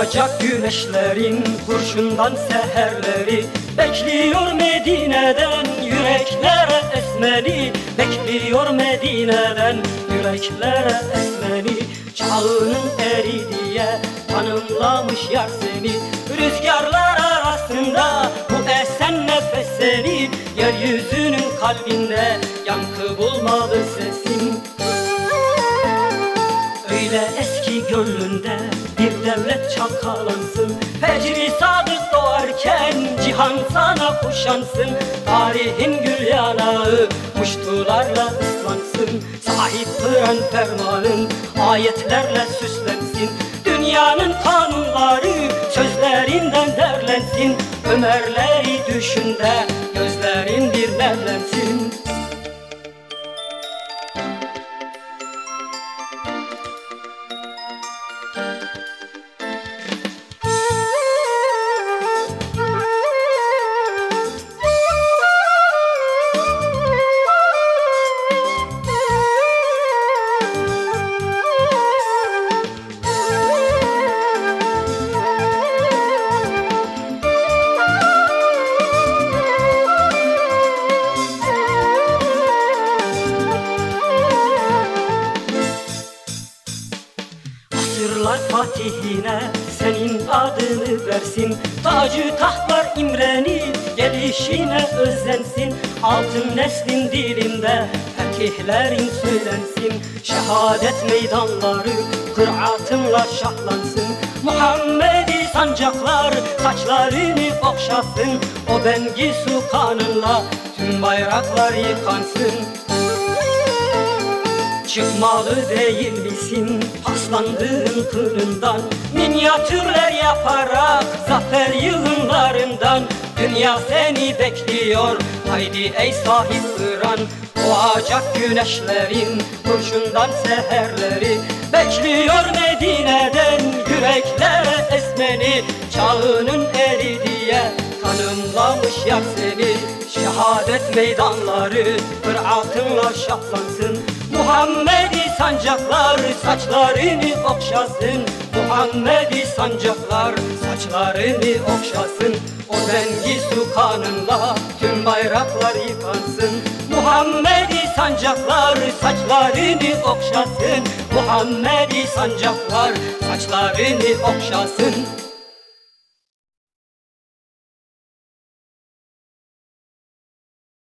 Doğacak güneşlerin kurşundan seherleri. Bekliyor Medine'den yüreklere esmeni. Bekliyor Medine'den yüreklere esmeni. Çağının eri diye tanımlamış yar seni. Rüzgarlar arasında bu esen nefes seni. Yeryüzünün kalbinde yankı bulmalı sesin. Öyle eski gönlünde bir devlet çalkalansın. Fecri sadık doğarken cihan sana kuşansın. Tarihin gül yanağı muştularla ıslansın. Sahip Kur'an fermanın ayetlerle süslensin. Dünyanın kanunları sözlerinden derlensin. Ömerleri düşün de gözlerin bir nemlensin Asırlar fatihine senin adını versin. Tacı tahtlar imrenip gelişine özlensin. Altın neslin dilinde fetihlerin söylensin. Şehadet meydanları kıraatınla şahlansın. Muhammedi sancaklar saçlarını okşasın. O bengi su kanınla tüm bayraklar yıkansın Çıkmalı değil misin? Paslandığın kılından Minyatürler yaparak zafer yığınlarından Dünya seni bekliyor. Haydi ey sahip Iran Doğacak güneşlerin kurşundan seherleri Bekliyor Medine'den. Yüreklere esmeni Çağının eri diye tanımlamış yar seni. Şehadet meydanları kıraatınla şahlansın Muhammedi sancaklar saçlarını okşasın. Muhammedi sancaklar saçlarını okşasın. O dengi su kanınla tüm bayraklar yıkansın. Muhammedi sancaklar saçlarını okşasın. Muhammedi sancaklar saçlarını okşasın